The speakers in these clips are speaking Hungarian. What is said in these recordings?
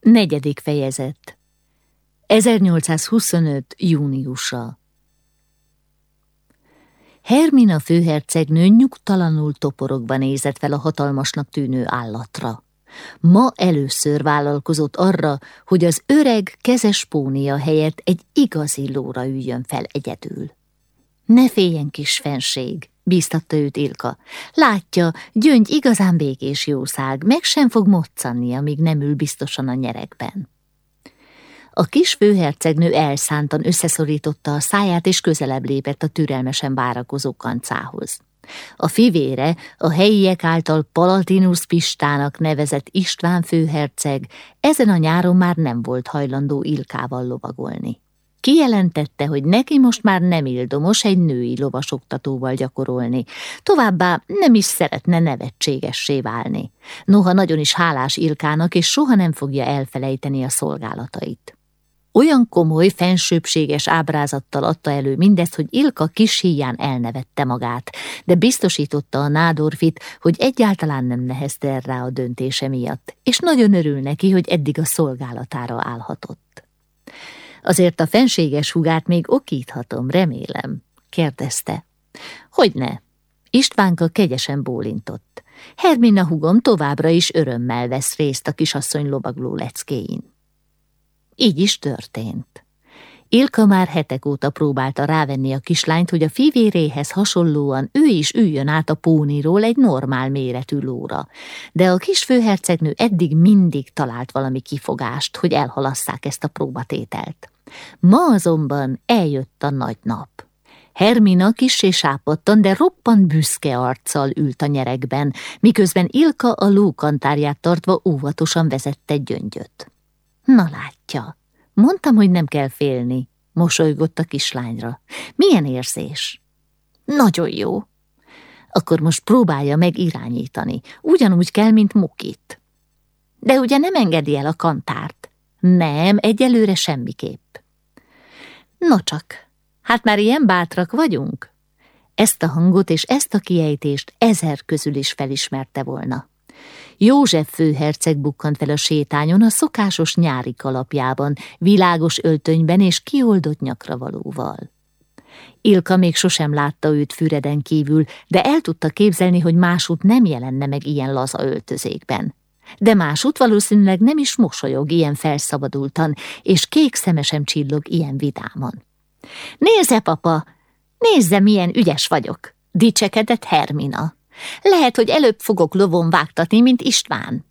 Negyedik fejezet 1825. júniusa Hermina főhercegnő nyugtalanul toporogva nézett fel a hatalmasnak tűnő állatra. Ma először vállalkozott arra, hogy az öreg kezes pónia helyett egy igazi lóra üljön fel egyedül. Ne féljen, kis fenség, bíztatta őt Ilka. Látja, gyöngy igazán békés jószág, meg sem fog moccanni, amíg nem ül biztosan a nyerekben. A kis főhercegnő elszántan összeszorította a száját, és közelebb lépett a türelmesen várakozó kancához. A fivére, a helyiek által Palatinus Pistának nevezett István főherceg ezen a nyáron már nem volt hajlandó Ilkával lovagolni. Kijelentette, hogy neki most már nem ildomos egy női lovasoktatóval gyakorolni, továbbá nem is szeretne nevetségessé válni. Noha nagyon is hálás Ilkának, és soha nem fogja elfelejteni a szolgálatait. Olyan komoly, fensőbséges ábrázattal adta elő mindezt, hogy Ilka kis híján elnevette magát, de biztosította a nádorfit, hogy egyáltalán nem nehezte rá a döntése miatt, és nagyon örül neki, hogy eddig a szolgálatára állhatott. Azért a fenséges hugát még okíthatom, remélem, kérdezte. Hogyne? Istvánka kegyesen bólintott. Hermina hugom továbbra is örömmel vesz részt a kisasszony lovagló leckéin. Így is történt. Ilka már hetek óta próbálta rávenni a kislányt, hogy a fivéréhez hasonlóan ő is üljön át a póniról egy normál méretű lóra, de a kis főhercegnő eddig mindig talált valami kifogást, hogy elhalasszák ezt a próbatételt. Ma azonban eljött a nagy nap. Hermina kissé sápottan, de roppant büszke arccal ült a nyerekben, miközben Ilka a lókantárját tartva óvatosan vezette gyöngyöt. Na látja, mondtam, hogy nem kell félni, mosolygott a kislányra. Milyen érzés? Nagyon jó. Akkor most próbálja meg irányítani. Ugyanúgy kell, mint Mukit. De ugye nem engedi el a kantárt? Nem, egyelőre semmiképp. No csak, hát már ilyen bátrak vagyunk. Ezt a hangot és ezt a kiejtést ezer közül is felismerte volna. József főherceg bukkant fel a sétányon a szokásos nyári kalapjában, világos öltönyben és kioldott nyakra valóval. Ilka még sosem látta őt Füreden kívül, de el tudta képzelni, hogy másút nem jelenne meg ilyen laza öltözékben. De másút valószínűleg nem is mosolyog ilyen felszabadultan, és kék szeme sem csillog ilyen vidáman. Nézze, papa, nézze, milyen ügyes vagyok, dicsekedett Hermina. Lehet, hogy előbb fogok lovon vágtatni, mint István.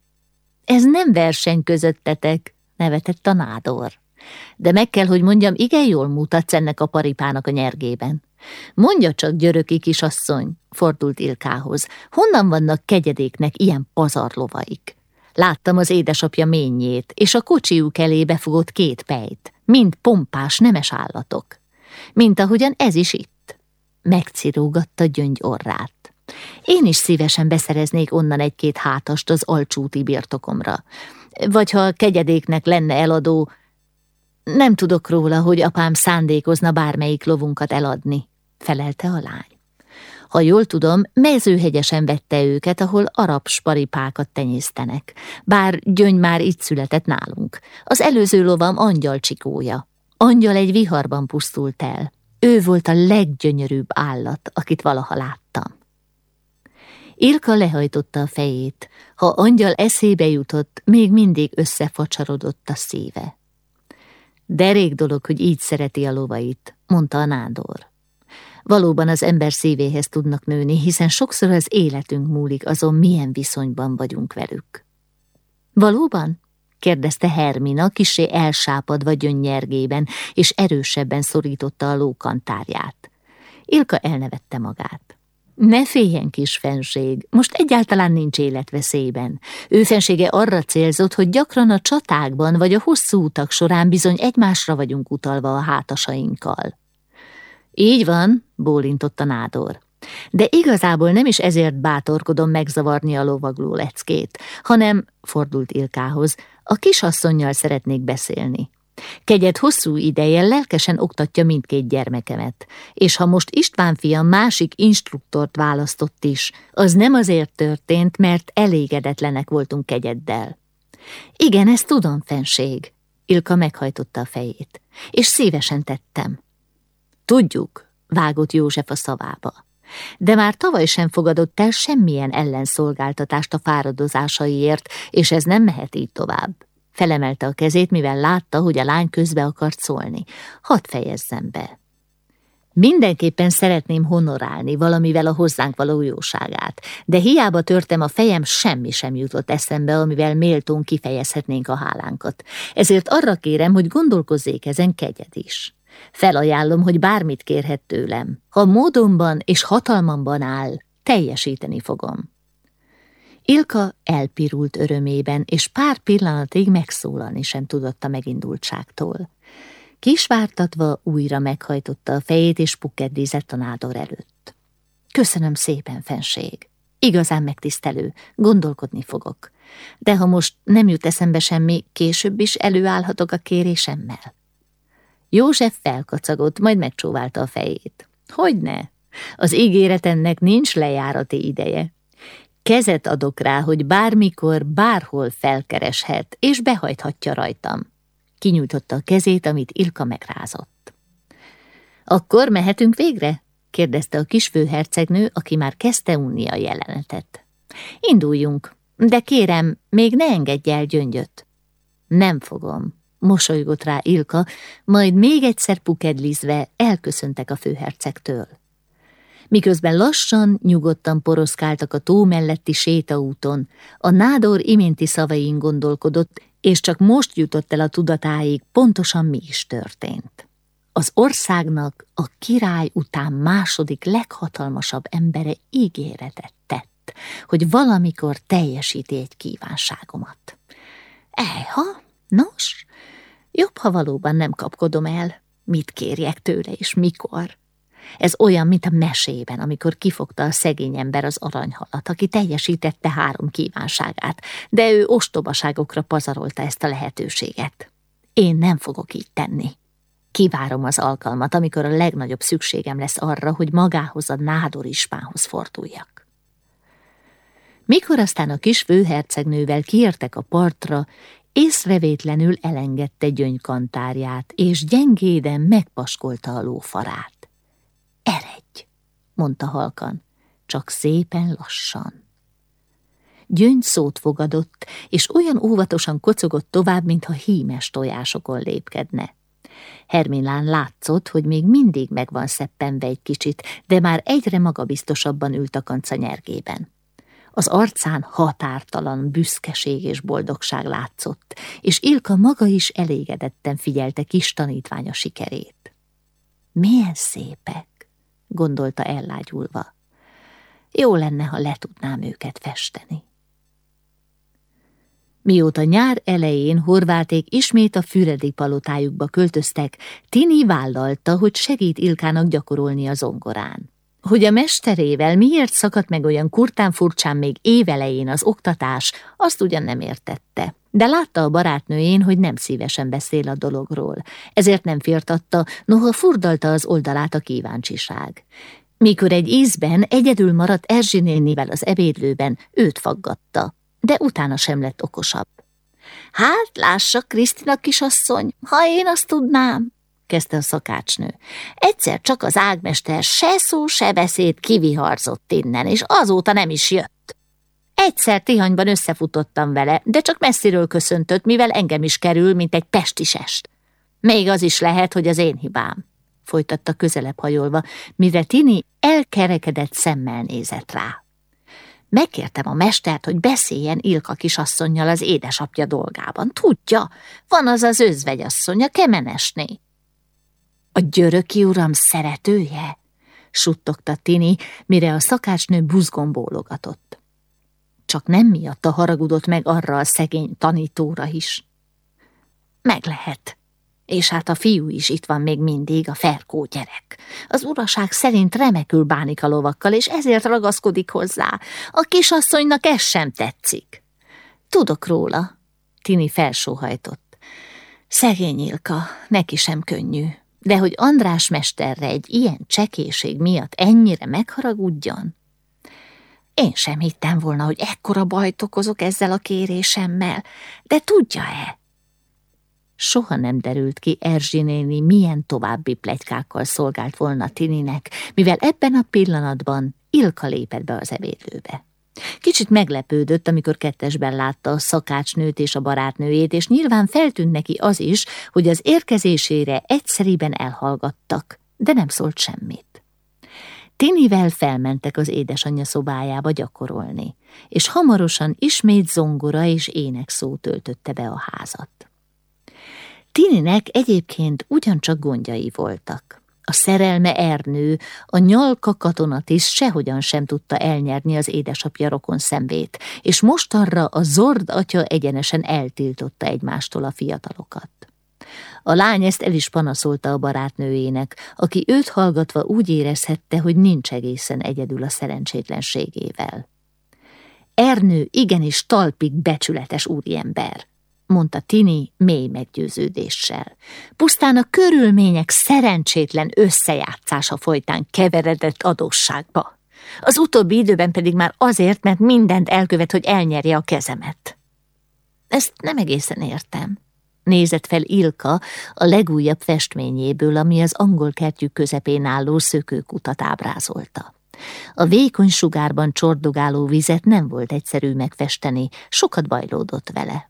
Ez nem verseny közöttetek, nevetett a nádor. De meg kell, hogy mondjam, igen jól mutatsz ennek a paripának a nyergében. Mondja csak, györöki kisasszony, fordult Ilkához, honnan vannak kegyedéknek ilyen pazarlovaik? Láttam az édesapja ményét, és a kocsiuk elé befogott két pejt, mind pompás, nemes állatok. Mint ahogyan ez is itt. Megcirógatta gyöngy orrát. Én is szívesen beszereznék onnan egy-két hátast az alcsúti birtokomra. Vagy ha kegyedéknek lenne eladó, nem tudok róla, hogy apám szándékozna bármelyik lovunkat eladni, felelte a lány. Ha jól tudom, mezőhegyesen vette őket, ahol arab sparipákat tenyésztenek, bár gyöngy már itt született nálunk. Az előző lovam angyal csikója. Angyal egy viharban pusztult el. Ő volt a leggyönyörűbb állat, akit valaha láttam. Ilka lehajtotta a fejét. Ha angyal eszébe jutott, még mindig összefacsarodott a szíve. Derék dolog, hogy így szereti a lovait, mondta a nádor. Valóban az ember szívéhez tudnak nőni, hiszen sokszor az életünk múlik azon, milyen viszonyban vagyunk velük. Valóban? kérdezte Hermina, kisé elsápadva gyönnyergében, és erősebben szorította a lókantárját. Ilka elnevette magát. Ne féljen, kis fenség, most egyáltalán nincs életveszélyben. Ő fensége arra célzott, hogy gyakran a csatákban vagy a hosszú utak során bizony egymásra vagyunk utalva a hátasainkkal. Így van, bólintott a nádor. De igazából nem is ezért bátorkodom megzavarni a lovagló leckét, hanem, fordult Ilkához, a kisasszonynal szeretnék beszélni. Kegyed hosszú ideje lelkesen oktatja mindkét gyermekemet, és ha most István fiam másik instruktort választott is, az nem azért történt, mert elégedetlenek voltunk kegyeddel. Igen, ezt tudom, fenség. Ilka meghajtotta a fejét. És szívesen tettem. Tudjuk, vágott József a szavába. De már tavaly sem fogadott el semmilyen ellenszolgáltatást a fáradozásaiért, és ez nem mehet így tovább. Felemelte a kezét, mivel látta, hogy a lány közbe akart szólni. Hadd fejezzem be. Mindenképpen szeretném honorálni valamivel a hozzánk való jóságát, de hiába törtem a fejem, semmi sem jutott eszembe, amivel méltón kifejezhetnénk a hálánkat. Ezért arra kérem, hogy gondolkozzék ezen kegyed is. Felajánlom, hogy bármit kérhet tőlem. Ha módonban és hatalmamban áll, teljesíteni fogom. Ilka elpirult örömében, és pár pillanatig megszólalni sem tudott a megindultságtól. Kisvártatva újra meghajtotta a fejét, és pukedézett a nádor előtt. Köszönöm szépen, fenség. Igazán megtisztelő, gondolkodni fogok. De ha most nem jut eszembe semmi, később is előállhatok a kérésemmel. József felkacagott, majd megcsóválta a fejét. Hogyne? Az ígéretennek nincs lejárati ideje. Kezet adok rá, hogy bármikor, bárhol felkereshet, és behajthatja rajtam. Kinyújtotta a kezét, amit Ilka megrázott. Akkor mehetünk végre? kérdezte a kis főhercegnő, aki már kezdte unni a jelenetet. Induljunk, de kérem, még ne engedj el gyöngyöt. Nem fogom, mosolygott rá Ilka, majd még egyszer pukedlizve elköszöntek a főhercegtől. Miközben lassan, nyugodtan poroszkáltak a tó melletti sétaúton, a nádor iménti szavain gondolkodott, és csak most jutott el a tudatáig pontosan mi is történt. Az országnak a király után második leghatalmasabb embere ígéretet tett, hogy valamikor teljesíti egy kívánságomat. Ejha, nos, jobb, ha valóban nem kapkodom el, mit kérjek tőle és mikor. Ez olyan, mint a mesében, amikor kifogta a szegény ember az aranyhalat, aki teljesítette három kívánságát, de ő ostobaságokra pazarolta ezt a lehetőséget. Én nem fogok így tenni. Kivárom az alkalmat, amikor a legnagyobb szükségem lesz arra, hogy magához a nádor ispánhoz forduljak. Mikor aztán a kis főhercegnővel kiértek a partra, észrevétlenül elengedte gyöngykantárját, és gyengéden megpaskolta a lófarát. Eredj, mondta halkan, csak szépen lassan. Gyöngy szót fogadott, és olyan óvatosan kocogott tovább, mintha hímes tojásokon lépkedne. Hermilán látszott, hogy még mindig meg van szeppenve egy kicsit, de már egyre magabiztosabban ült a kanca nyergében. Az arcán határtalan büszkeség és boldogság látszott, és Ilka maga is elégedetten figyelte kis tanítványa sikerét. Milyen szépek! gondolta ellágyulva. Jó lenne, ha le tudnám őket festeni. Mióta nyár elején horváték ismét a füredi palotájukba költöztek, Tini vállalta, hogy segít Ilkának gyakorolni a zongorán. Hogy a mesterével miért szakadt meg olyan kurtán furcsán még évelején az oktatás, azt ugyan nem értette. De látta a barátnőjén, hogy nem szívesen beszél a dologról, ezért nem firtatta, noha furdalta az oldalát a kíváncsiság. Mikor egy ízben egyedül maradt Erzsi nénivel az ebédlőben, őt faggatta, de utána sem lett okosabb. Hát, lássa, Krisztina kisasszony, ha én azt tudnám, kezdte a szakácsnő. Egyszer csak az ágmester se szó, se beszéd kiviharzott innen, és azóta nem is jött. Egyszer Tihanyban összefutottam vele, de csak messziről köszöntött, mivel engem is kerül, mint egy pestisest. Még az is lehet, hogy az én hibám, folytatta közelebb hajolva, mire Tini elkerekedett szemmel nézett rá. Megkértem a mestert, hogy beszéljen Ilka kisasszonynal az édesapja dolgában. Tudja, van az az özvegyasszony, a kemenesné. A györöki uram szeretője? suttogta Tini, mire a szakácsnő bólogatott. Csak nem miatta haragudott meg arra a szegény tanítóra is. Meg lehet. És hát a fiú is itt van még mindig, a ferkó gyerek. Az uraság szerint remekül bánik a lovakkal, és ezért ragaszkodik hozzá. A kisasszonynak ez sem tetszik. Tudok róla. Tini felsóhajtott. Szegény Ilka, neki sem könnyű. De hogy András mesterre egy ilyen csekéség miatt ennyire megharagudjon? Én sem hittem volna, hogy ekkora bajt okozok ezzel a kérésemmel, de tudja-e? Soha nem derült ki Erzsi néni, milyen további plegykákkal szolgált volna Tininek, mivel ebben a pillanatban Ilka lépett be az ebédlőbe. Kicsit meglepődött, amikor kettesben látta a szakácsnőt és a barátnőjét, és nyilván feltűnt neki az is, hogy az érkezésére egyszeriben elhallgattak, de nem szólt semmit. Tinivel felmentek az édesanyja szobájába gyakorolni, és hamarosan ismét zongora és énekszó töltötte be a házat. Tininek egyébként ugyancsak gondjai voltak. A szerelme Ernő, a nyalka katonatiszt sehogyan sem tudta elnyerni az édesapja rokon szemvét, és mostanra a zord atya egyenesen eltiltotta egymástól a fiatalokat. A lány ezt el is panaszolta a barátnőjének, aki őt hallgatva úgy érezhette, hogy nincs egészen egyedül a szerencsétlenségével. Ernő igenis talpig becsületes úriember mondta Tini mély meggyőződéssel. Pusztán a körülmények szerencsétlen összejátszása folytán keveredett adósságba. Az utóbbi időben pedig már azért, mert mindent elkövet, hogy elnyerje a kezemet. Ezt nem egészen értem. Nézett fel Ilka a legújabb festményéből, ami az angol kertjük közepén álló szökőkutat ábrázolta. A vékony sugárban csordogáló vizet nem volt egyszerű megfesteni, sokat bajlódott vele.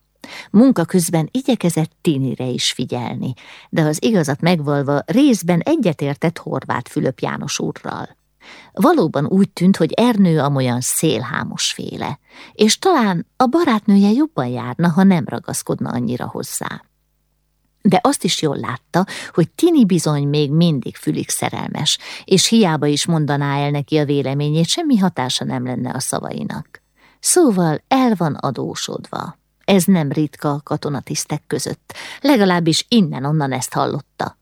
Munka közben igyekezett Tinire is figyelni, de az igazat megvalva részben egyetértett Horváth Fülöp János úrral. Valóban úgy tűnt, hogy Ernő amolyan szélhámos féle, és talán a barátnője jobban járna, ha nem ragaszkodna annyira hozzá. De azt is jól látta, hogy Tini bizony még mindig fülig szerelmes, és hiába is mondaná el neki a véleményét, semmi hatása nem lenne a szavainak. Szóval el van adósodva. Ez nem ritka a katonatisztek között, legalábbis innen-onnan ezt hallotta.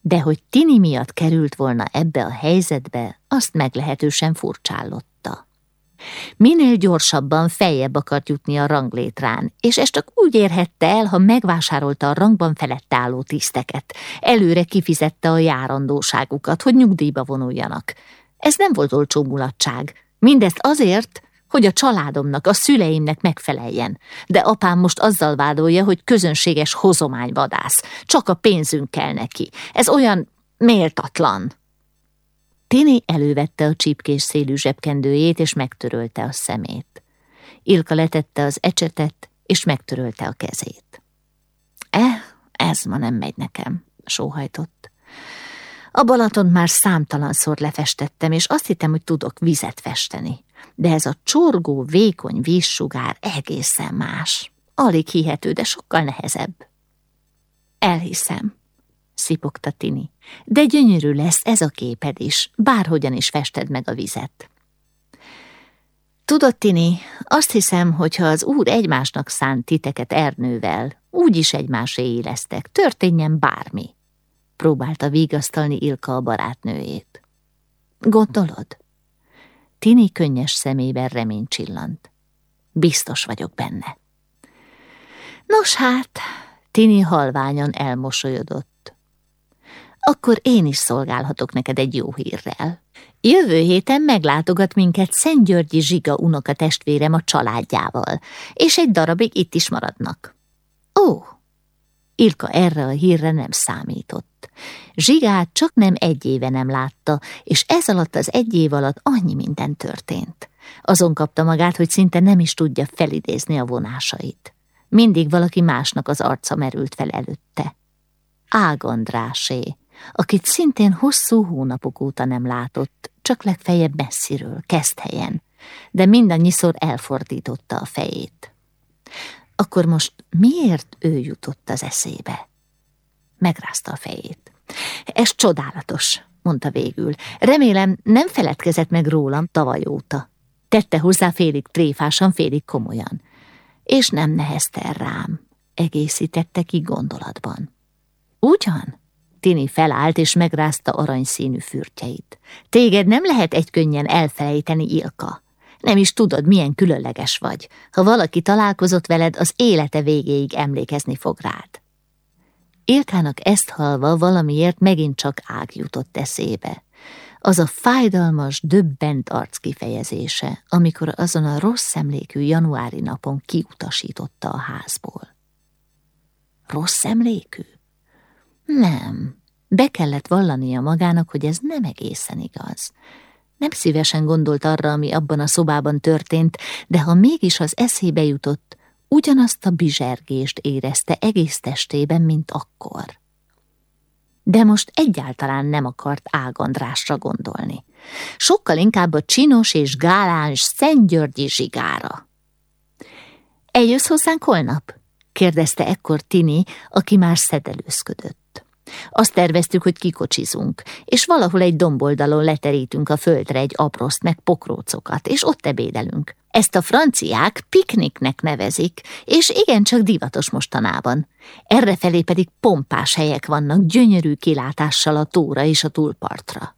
De hogy Tini miatt került volna ebbe a helyzetbe, azt meglehetősen furcsállotta. Minél gyorsabban feljebb akart jutni a ranglétrán, és ezt csak úgy érhette el, ha megvásárolta a rangban felett álló tiszteket. Előre kifizette a járandóságukat, hogy nyugdíjba vonuljanak. Ez nem volt olcsó mulatság. Mindezt azért, hogy a családomnak, a szüleimnek megfeleljen. De apám most azzal vádolja, hogy közönséges hozományvadász. Csak a pénzünk kell neki. Ez olyan méltatlan. Tini elővette a csípkés szélű zsebkendőjét, és megtörölte a szemét. Ilka letette az ecsetet, és megtörölte a kezét. Eh, ez ma nem megy nekem, sóhajtott. A Balaton már számtalanszor lefestettem, és azt hittem, hogy tudok vizet festeni de ez a csorgó, vékony vízsugár egészen más. Alig hihető, de sokkal nehezebb. Elhiszem, szipogta Tini, de gyönyörű lesz ez a képed is, bárhogyan is fested meg a vizet. Tudod, Tini, azt hiszem, hogy ha az úr egymásnak szánt titeket Ernővel, úgyis egymásé lesztek, történjen bármi. Próbálta vigasztalni Ilka a barátnőjét. Gondolod? Tini könnyes szemében remény csillant. Biztos vagyok benne. Nos hát, Tini halványan elmosolyodott. Akkor én is szolgálhatok neked egy jó hírrel. Jövő héten meglátogat minket Györgyi Zsiga unoka testvérem a családjával, és egy darabig itt is maradnak. Ó, Ilka erre a hírre nem számított. Zsigát csak nem egy éve nem látta, és ez alatt az egy év alatt annyi minden történt. Azon kapta magát, hogy szinte nem is tudja felidézni a vonásait. Mindig valaki másnak az arca merült fel előtte. Ágandrásé, akit szintén hosszú hónapok óta nem látott, csak legfeljebb messziről, kezd helyen, de mindannyiszor elfordította a fejét. Akkor most miért ő jutott az eszébe? Megrázta a fejét. Ez csodálatos, mondta végül. Remélem nem feledkezett meg rólam tavaly óta. Tette hozzá félig tréfásan, félig komolyan. És nem nehezte rám, egészítette ki gondolatban. Ugyan? Tini felállt és megrázta aranyszínű fürtjeit. Téged nem lehet egy könnyen elfelejteni, Ilka. Nem is tudod, milyen különleges vagy. Ha valaki találkozott veled, az élete végéig emlékezni fog rád. Ilkának ezt halva valamiért megint csak ág jutott eszébe. az a fájdalmas, döbbent arc kifejezése, amikor azon a rossz emlékű januári napon kiutasította a házból. Rossz emlékű? Nem. Be kellett vallania magának, hogy ez nem egészen igaz. Nem szívesen gondolt arra, ami abban a szobában történt, de ha mégis az eszébe jutott, ugyanazt a bizsergést érezte egész testében, mint akkor. De most egyáltalán nem akart Ágandrásra gondolni. Sokkal inkább a csinos és gáláns Szentgyörgyi zsigára. Eljössz hozzánk holnap? kérdezte ekkor Tini, aki már szedelőzködött. Azt terveztük, hogy kikocsizunk, és valahol egy domboldalon leterítünk a földre egy abroszt meg pokrócokat, és ott ebédelünk. Ezt a franciák pikniknek nevezik, és igencsak divatos mostanában. Errefelé pedig pompás helyek vannak, gyönyörű kilátással a tóra és a túlpartra.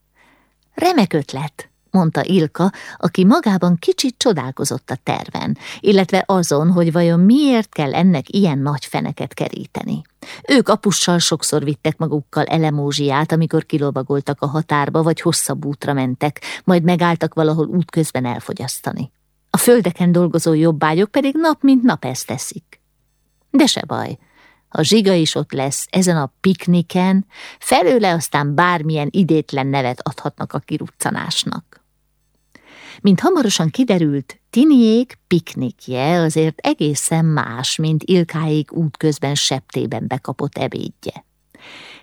Remek ötlet, mondta Ilka, aki magában kicsit csodálkozott a terven, illetve azon, hogy vajon miért kell ennek ilyen nagy feneket keríteni. Ők apussal sokszor vittek magukkal elemózsiát, amikor kilobagoltak a határba, vagy hosszabb útra mentek, majd megálltak valahol útközben elfogyasztani. A földeken dolgozó jobbágyok pedig nap mint nap ezt teszik. De se baj, ha zsiga is ott lesz ezen a pikniken, felőle aztán bármilyen idétlen nevet adhatnak a kiruccanásnak. Mint hamarosan kiderült, Tiniék piknikje azért egészen más, mint Ilkáék útközben septében bekapott ebédje.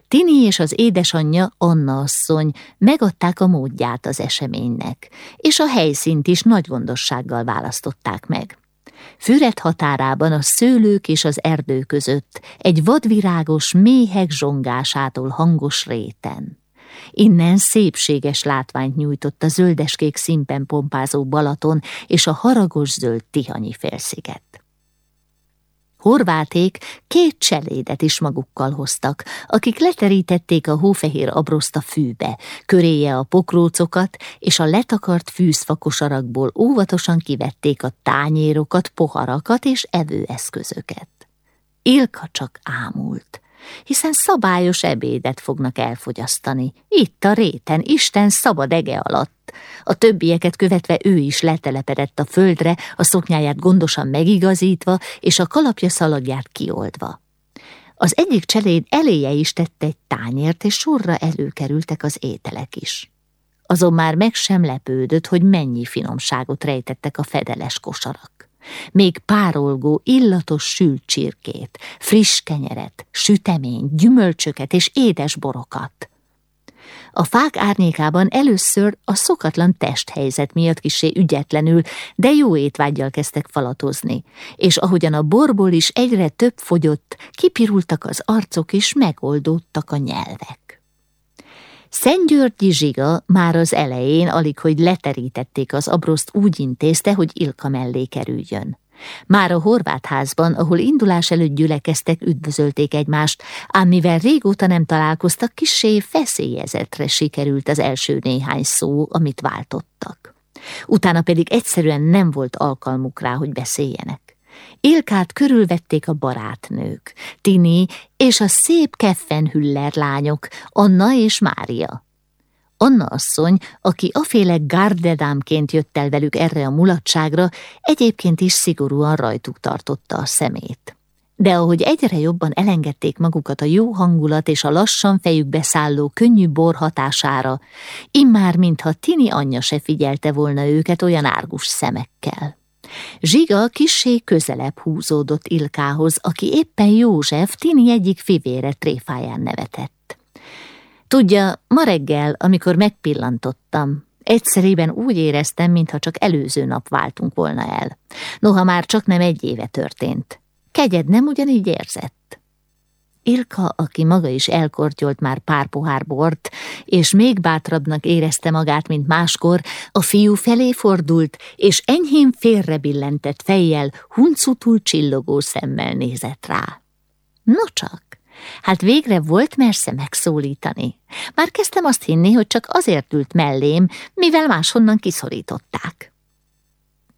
Tini és az édesanyja, Anna asszony megadták a módját az eseménynek, és a helyszínt is nagy gondossággal választották meg. Füret határában a szőlők és az erdő között egy vadvirágos méhek zsongásától hangos réten. Innen szépséges látványt nyújtott a zöldeskék színpen pompázó Balaton és a haragos zöld Tihanyi félsziget. Horváték két cselédet is magukkal hoztak, akik leterítették a hófehér abroszt a fűbe, köréje a pokrócokat, és a letakart fűzfakosarakból óvatosan kivették a tányérokat, poharakat és evőeszközöket. Ilka csak ámult hiszen szabályos ebédet fognak elfogyasztani. Itt a réten, Isten szabad ege alatt. A többieket követve ő is letelepedett a földre, a szoknyáját gondosan megigazítva, és a kalapja szalagját kioldva. Az egyik cseléd eléje is tette egy tányért, és sorra előkerültek az ételek is. Azon már meg sem lepődött, hogy mennyi finomságot rejtettek a fedeles kosarak még párolgó, illatos sült csirkét, friss kenyeret, sütemény, gyümölcsöket és édes borokat. A fák árnyékában először a szokatlan testhelyzet miatt kisé ügyetlenül, de jó étvágyjal kezdtek falatozni, és ahogyan a borból is egyre több fogyott, kipirultak az arcok és megoldódtak a nyelvek. Szentgyörgyi Zsiga már az elején, alig hogy leterítették az abroszt, úgy intézte, hogy Ilka mellé kerüljön. Már a horvát házban, ahol indulás előtt gyülekeztek, üdvözölték egymást, ám mivel régóta nem találkoztak, kisé feszélyezetre sikerült az első néhány szó, amit váltottak. Utána pedig egyszerűen nem volt alkalmuk rá, hogy beszéljenek. Ilkát körülvették a barátnők, Tini és a szép Keffenhüller lányok, Anna és Mária. Anna asszony, aki aféle gárdedámként jött el velük erre a mulatságra, egyébként is szigorúan rajtuk tartotta a szemét. De ahogy egyre jobban elengedték magukat a jó hangulat és a lassan fejükbe szálló könnyű bor hatására, immár mintha Tini anyja se figyelte volna őket olyan árgus szemekkel. Zsiga kissé közelebb húzódott Ilkához, aki éppen József Tini egyik fivére tréfáján nevetett. Tudja, ma reggel, amikor megpillantottam, egyszerében úgy éreztem, mintha csak előző nap váltunk volna el. Noha már csak nem egy éve történt. Kegyed nem ugyanígy érzett? Ilka, aki maga is elkortyolt már pár pohár bort, és még bátrabbnak érezte magát, mint máskor, a fiú felé fordult, és enyhén félrebillentett fejjel, huncutul csillogó szemmel nézett rá. No csak, hát végre volt mersze megszólítani. Már kezdtem azt hinni, hogy csak azért ült mellém, mivel máshonnan kiszorították.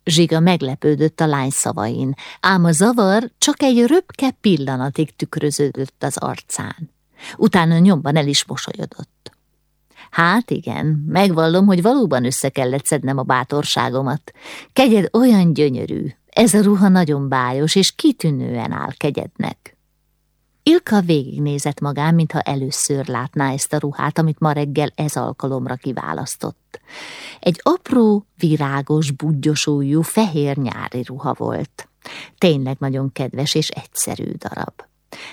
Zsiga meglepődött a lány szavain, ám a zavar csak egy röpke pillanatig tükröződött az arcán. Utána nyomban el is mosolyodott. Hát igen, megvallom, hogy valóban össze kellett szednem a bátorságomat. Kegyed olyan gyönyörű, ez a ruha nagyon bájos, és kitűnően áll kegyednek. Ilka végignézett magán, mintha először látná ezt a ruhát, amit ma reggel ez alkalomra kiválasztott. Egy apró, virágos, budgyosújú, fehér nyári ruha volt. Tényleg nagyon kedves és egyszerű darab.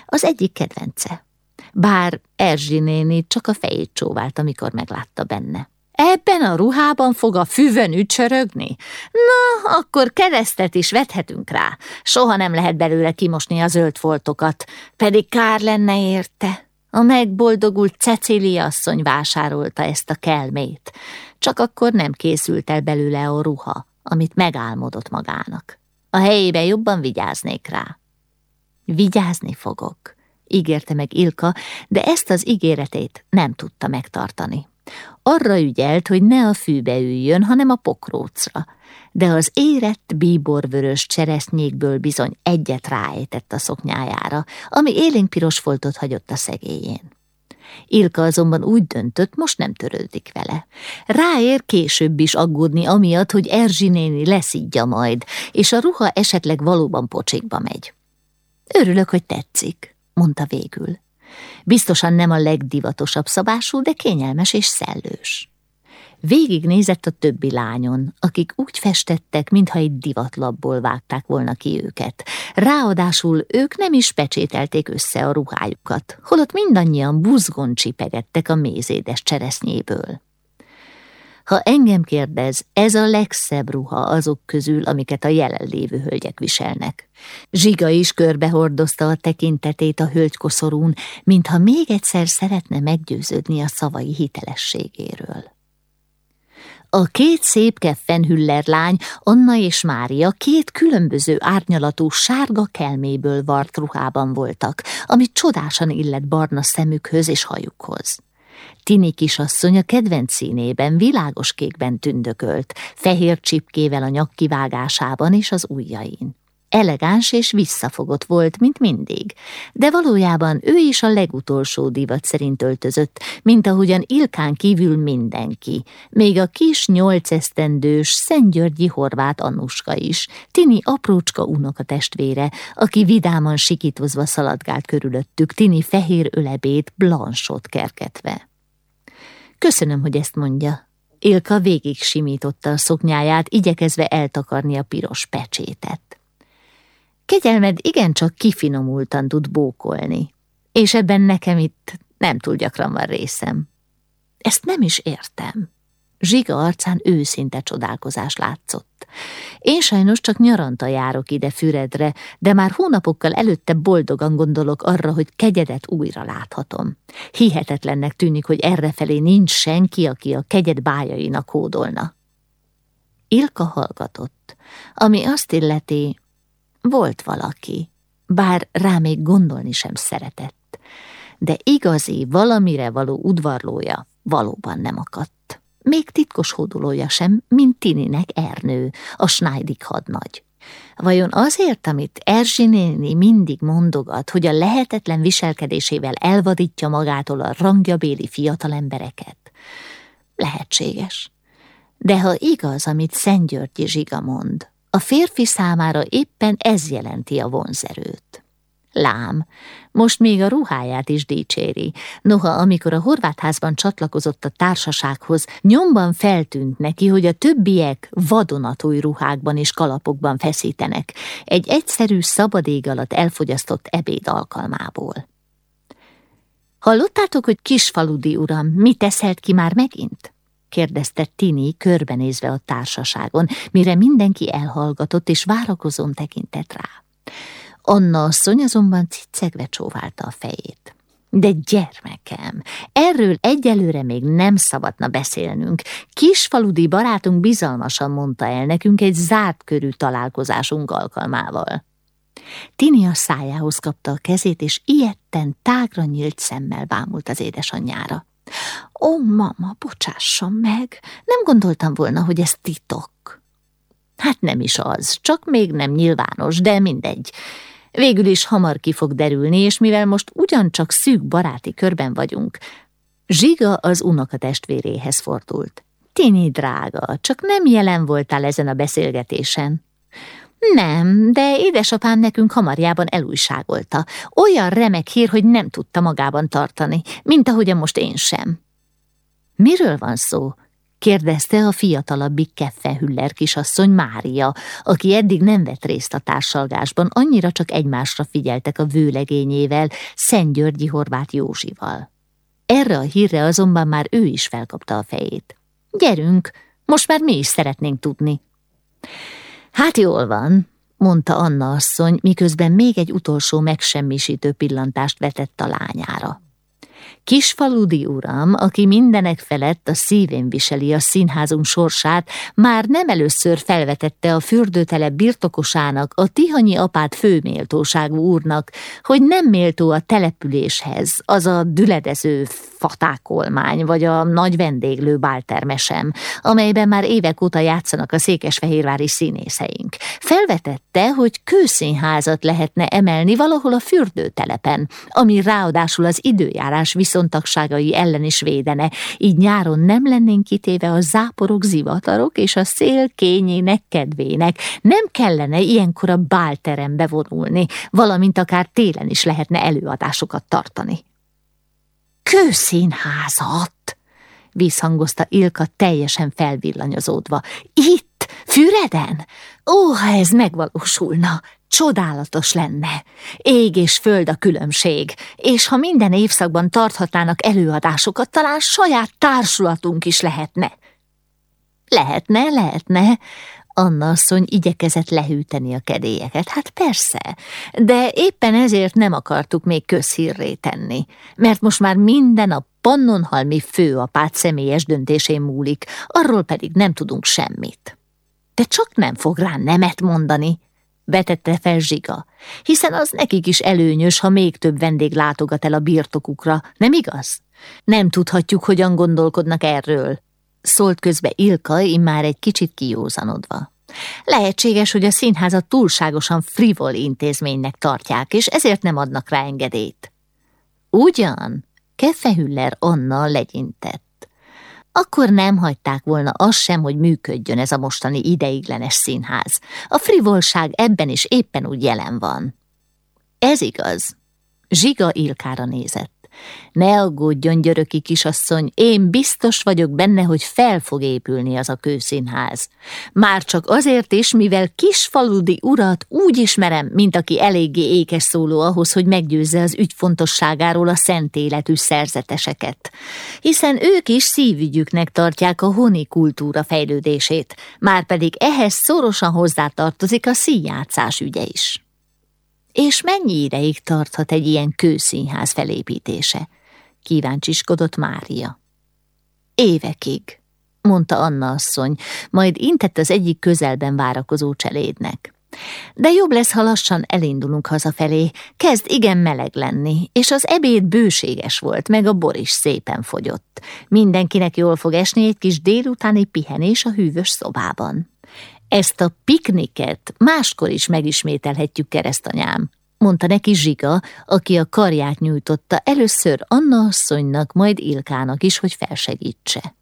Az egyik kedvence. Bár Erzsi néni csak a fejét csóvált, amikor meglátta benne. Ebben a ruhában fog a füvön ücsörögni? Na, akkor keresztet is vethetünk rá. Soha nem lehet belőle kimosni a zöld foltokat, pedig kár lenne érte. A megboldogult Cecília asszony vásárolta ezt a kelmét. Csak akkor nem készült el belőle a ruha, amit megálmodott magának. A helyébe jobban vigyáznék rá. Vigyázni fogok, ígérte meg Ilka, de ezt az ígéretét nem tudta megtartani. Arra ügyelt, hogy ne a fűbe üljön, hanem a pokrócra, de az érett bíborvörös cseresznyékből bizony egyet ráejtett a szoknyájára, ami élénkpiros foltot hagyott a szegélyén. Ilka azonban úgy döntött, most nem törődik vele. Ráér később is aggódni amiatt, hogy Erzsi néni leszidja majd, és a ruha esetleg valóban pocsékba megy. Örülök, hogy tetszik, mondta végül. Biztosan nem a legdivatosabb szabású, de kényelmes és szellős. Végignézett a többi lányon, akik úgy festettek, mintha egy divatlapból vágták volna ki őket. Ráadásul ők nem is pecsételték össze a ruhájukat, holott mindannyian buzgon csipegettek a mézédes cseresznyéből. Ha engem kérdez, ez a legszebb ruha azok közül, amiket a jelenlévő hölgyek viselnek. Zsiga is körbehordozta a tekintetét a hölgykoszorún, mintha még egyszer szeretne meggyőződni a szavai hitelességéről. A két szép keffenhüller lány, Anna és Mária két különböző árnyalatú sárga kelméből vart ruhában voltak, amit csodásan illett barna szemükhöz és hajukhoz. Tini kisasszony a kedvenc színében világos kékben tündökölt, fehér csipkével a nyak kivágásában és az ujjain. Elegáns és visszafogott volt, mint mindig, de valójában ő is a legutolsó divat szerint öltözött, mint ahogyan Ilkán kívül mindenki, még a kis nyolcesztendős Szentgyörgyi horvát Annuska is, Tini aprócska unoka testvére, aki vidáman sikítozva szaladgált körülöttük, Tini fehér ölebét blansot kergetve. Köszönöm, hogy ezt mondja. Ilka végig simította a szoknyáját, igyekezve eltakarni a piros pecsétet. Kegyelmed igencsak kifinomultan tud bókolni, és ebben nekem itt nem túl gyakran van részem. Ezt nem is értem. Zsiga arcán őszinte csodálkozás látszott. Én sajnos csak nyaranta járok ide Füredre, de már hónapokkal előtte boldogan gondolok arra, hogy kegyedet újra láthatom. Hihetetlennek tűnik, hogy errefelé nincs senki, aki a kegyed bájainak hódolna. Ilka hallgatott, ami azt illeti, volt valaki, bár rá még gondolni sem szeretett, de igazi, valamire való udvarlója valóban nem akadt. Még titkos hódolója sem, mint Tininek Ernő, a Schneidig hadnagy. Vajon azért, amit Erzsi néni mindig mondogat, hogy a lehetetlen viselkedésével elvadítja magától a rangjabéli fiatalembereket? Lehetséges. De ha igaz, amit Szent Györgyi Zsiga mond, a férfi számára éppen ez jelenti a vonzerőt. Lám, most még a ruháját is dicséri, noha amikor a horvátházban csatlakozott a társasághoz, nyomban feltűnt neki, hogy a többiek vadonatúj ruhákban és kalapokban feszítenek, egy egyszerű szabadég alatt elfogyasztott ebéd alkalmából. Hallottátok, hogy kisfaludi uram, mit teszelt ki már megint? Kérdezte Tini körbenézve a társaságon, mire mindenki elhallgatott és várakozón tekintett rá. Anna asszony azonban cicegve csóválta a fejét. De gyermekem, erről egyelőre még nem szabadna beszélnünk. Kisfaludi barátunk bizalmasan mondta el nekünk egy zárt körű találkozásunk alkalmával. Tini a szájához kapta a kezét, és ilyetten tágra nyílt szemmel bámult az édesanyjára. Ó, mama, bocsásson meg, nem gondoltam volna, hogy ez titok. Hát nem is az, csak még nem nyilvános, de mindegy. Végül is hamar ki fog derülni, és mivel most ugyancsak szűk baráti körben vagyunk, Zsiga az unokatestvéréhez fordult. Tini drága, csak nem jelen voltál ezen a beszélgetésen. Nem, de édesapám nekünk hamarjában elújságolta. Olyan remek hír, hogy nem tudta magában tartani, mint ahogyan most én sem. Miről van szó? kérdezte a fiatalabbik Keffenhüller kisasszony Mária, aki eddig nem vett részt a társalgásban, annyira csak egymásra figyeltek a vőlegényével, Györgyi Horváth Józsival. Erre a hírre azonban már ő is felkapta a fejét. Gyerünk, most már mi is szeretnénk tudni. Hát jól van, mondta Anna asszony, miközben még egy utolsó megsemmisítő pillantást vetett a lányára. Kisfaludi uram, aki mindenek felett a szívén viseli a színházunk sorsát, már nem először felvetette a fürdőtelep birtokosának, a tihanyi apát főméltóságú úrnak, hogy nem méltó a településhez, az a düledező fatákolmány, vagy a nagy vendéglő báltermesem, amelyben már évek óta játszanak a székesfehérvári színészeink. Felvetette, hogy kőszínházat lehetne emelni valahol a fürdőtelepen, ami ráadásul az időjárás viszontagságai ellen is védene, így nyáron nem lennénk kitéve a záporok, zivatarok és a szél kényének kedvének. Nem kellene ilyenkor a bálterembe vonulni, valamint akár télen is lehetne előadásokat tartani. Kőszínházat! vízhangozta Ilka teljesen felvillanyozódva. Itt, Füreden? Ó, ha ez megvalósulna! Csodálatos lenne. Ég és föld a különbség, és ha minden évszakban tarthatnának előadásokat, talán saját társulatunk is lehetne. Lehetne, lehetne. Anna asszony igyekezett lehűteni a kedélyeket. Hát persze, de éppen ezért nem akartuk még közhírré tenni, mert most már minden a pannonhalmi főapát személyes döntésén múlik, arról pedig nem tudunk semmit. De csak nem fog rá nemet mondani, vetette fel Zsiga, hiszen az nekik is előnyös, ha még több vendég látogat el a birtokukra, nem igaz? Nem tudhatjuk, hogyan gondolkodnak erről, szólt közbe Ilka, immár egy kicsit kijózanodva. Lehetséges, hogy a színházat túlságosan frivol intézménynek tartják, és ezért nem adnak rá engedélyt. Ugyan? Kefehüller Anna legyintett akkor nem hagyták volna azt sem, hogy működjön ez a mostani ideiglenes színház. A frivolság ebben is éppen úgy jelen van. Ez igaz. Zsiga Ilkára nézett. Ne aggódjon, györöki kisasszony, én biztos vagyok benne, hogy fel fog épülni az a kőszínház. Már csak azért is, mivel kisfaludi urat úgy ismerem, mint aki eléggé ékes szóló ahhoz, hogy meggyőzze az ügy fontosságáról a szent életű szerzeteseket. Hiszen ők is szívügyüknek tartják a honi kultúra fejlődését, már pedig ehhez szorosan hozzátartozik a színjátszás ügye is. És mennyi ideig tarthat egy ilyen kőszínház felépítése? Kíváncsiskodott Mária. Évekig, mondta Anna asszony, majd intett az egyik közelben várakozó cselédnek. De jobb lesz, ha lassan elindulunk hazafelé. Kezd igen meleg lenni, és az ebéd bőséges volt, meg a bor is szépen fogyott. Mindenkinek jól fog esni egy kis délutáni pihenés a hűvös szobában. Ezt a pikniket máskor is megismételhetjük, keresztanyám, mondta neki Zsiga, aki a karját nyújtotta először Anna asszonynak, majd Ilkának is, hogy felsegítse.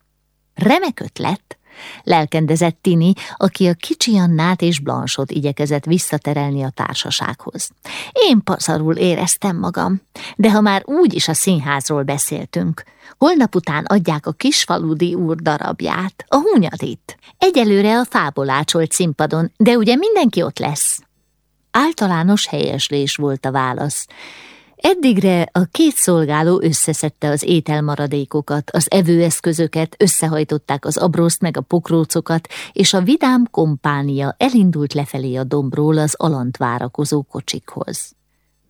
Remek ötlet, lelkendezett Tini, aki a kicsi Annát és Blansot igyekezett visszaterelni a társasághoz. Én pazarul éreztem magam, de ha már úgy is a színházról beszéltünk, holnap után adják a kisfaludi úr darabját, a hunyadit. Egyelőre a fából ácsolt színpadon, de ugye mindenki ott lesz. Általános helyeslés volt a válasz, Eddigre a két szolgáló összeszedte az ételmaradékokat, az evőeszközöket, összehajtották az abroszt meg a pokrócokat, és a vidám kompánia elindult lefelé a dombról az alant várakozó kocsikhoz.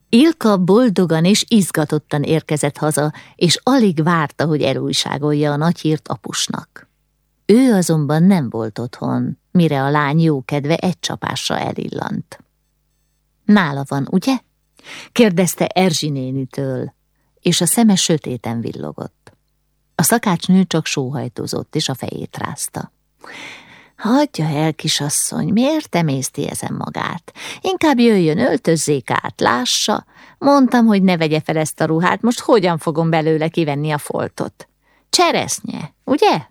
Ilka boldogan és izgatottan érkezett haza, és alig várta, hogy elújságolja a nagyhírt apusnak. Ő azonban nem volt otthon, mire a lány jókedve egy csapásra elillant. Nála van, ugye? Kérdezte Erzsi nénitől, és a szeme sötéten villogott. A szakácsnő csak sóhajtozott, és a fejét rázta. Hagyja el, kisasszony, miért emészti ezen magát? Inkább jöjjön, öltözzék át, lássa. Mondtam, hogy ne vegye fel ezt a ruhát, most hogyan fogom belőle kivenni a foltot? Cseresznye, ugye?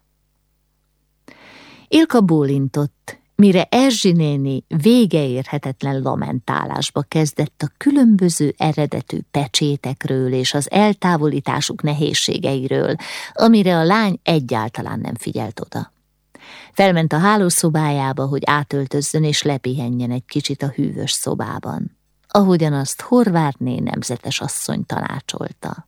Ilka bólintott, mire Erzsi néni végeérhetetlen lamentálásba kezdett a különböző eredetű pecsétekről és az eltávolításuk nehézségeiről, amire a lány egyáltalán nem figyelt oda. Felment a hálószobájába, hogy átöltözzön és lepihenjen egy kicsit a hűvös szobában, ahogyan azt Horvátné nemzetes asszony tanácsolta.